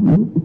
Mm-hmm.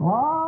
All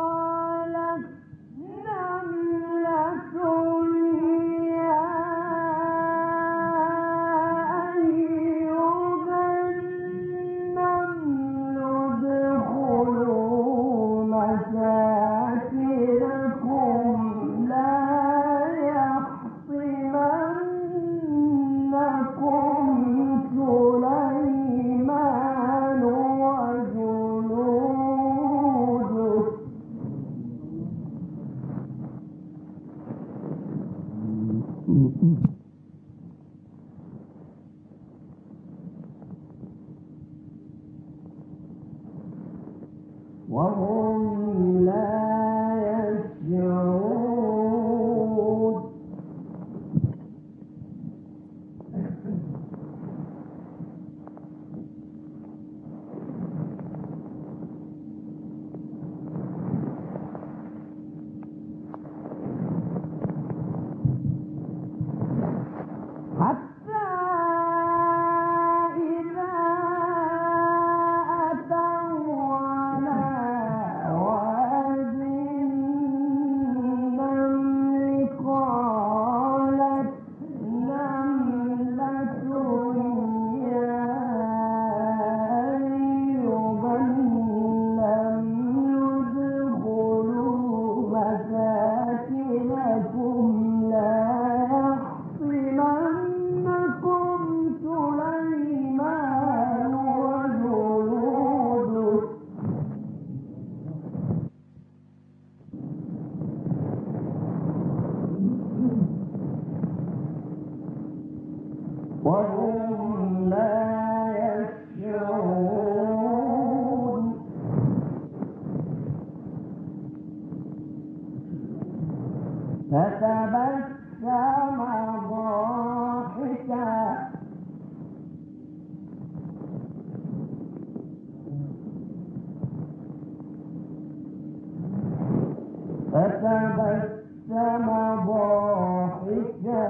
وهم فتبسم ضاحكا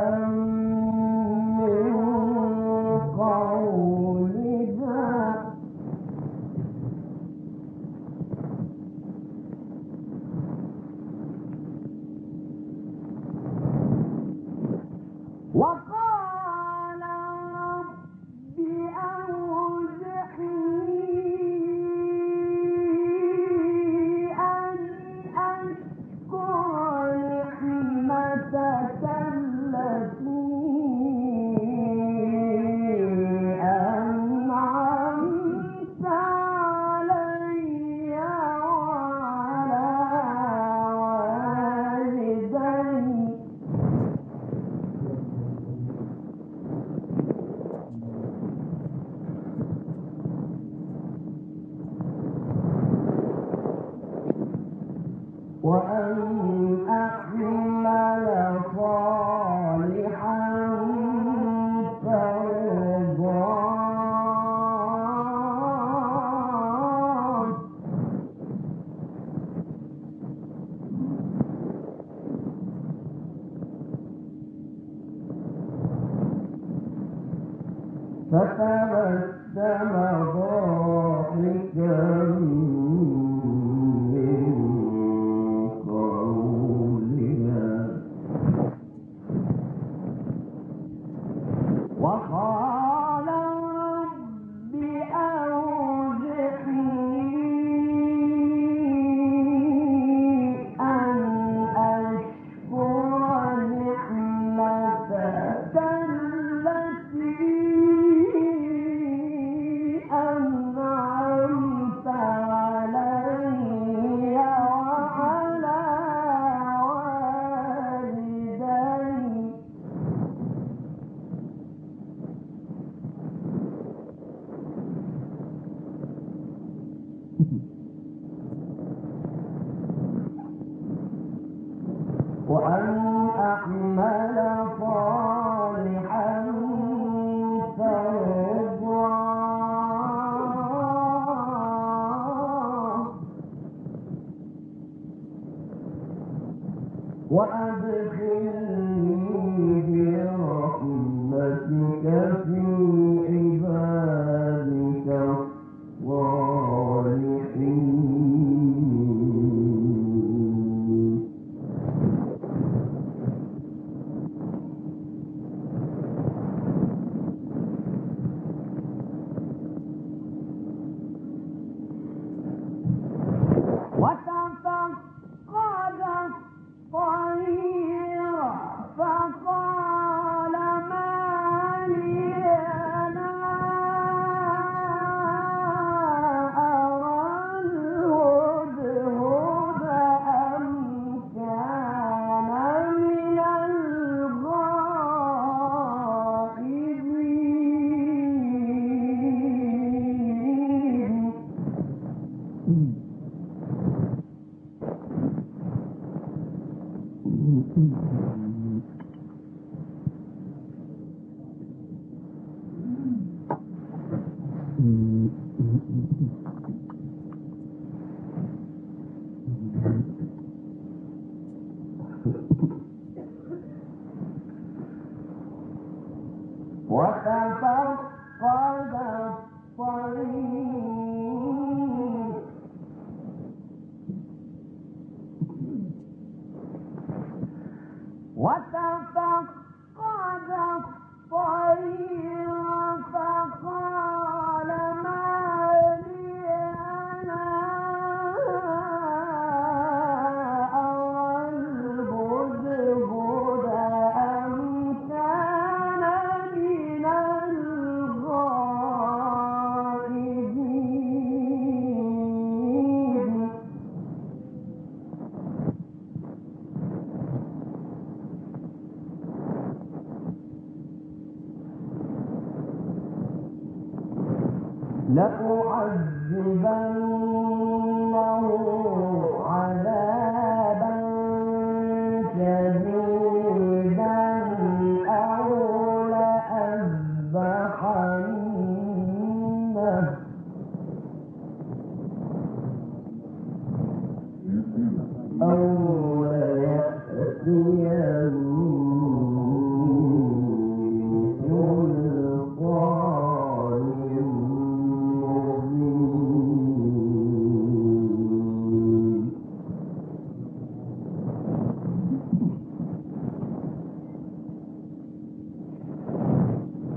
وأن أحمل لأعذبنه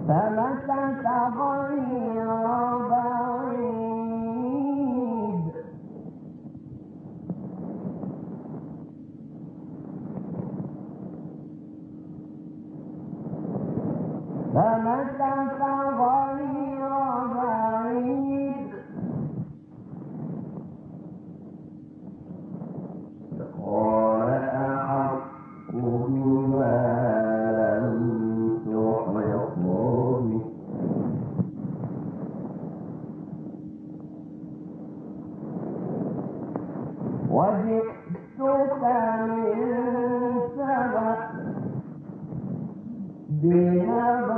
فمكث غير We have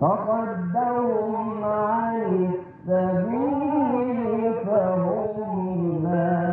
فصدهم عن السبيل فهم لا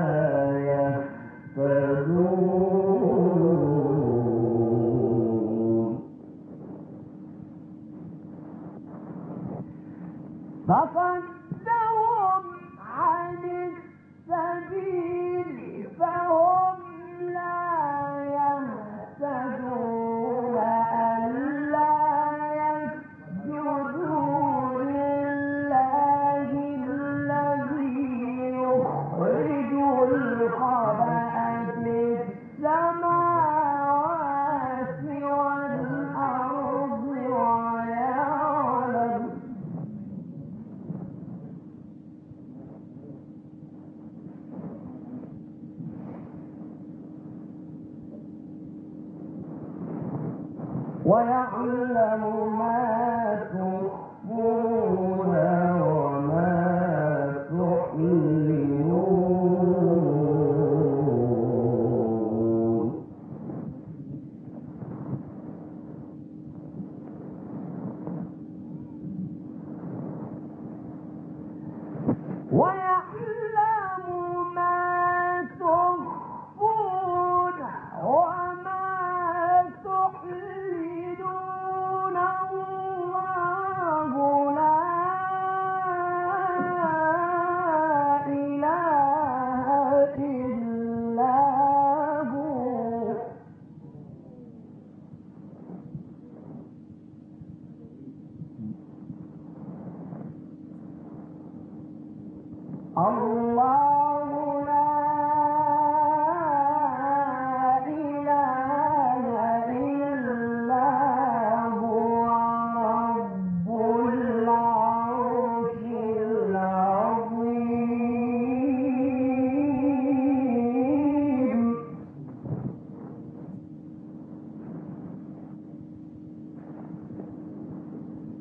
ويعلم ما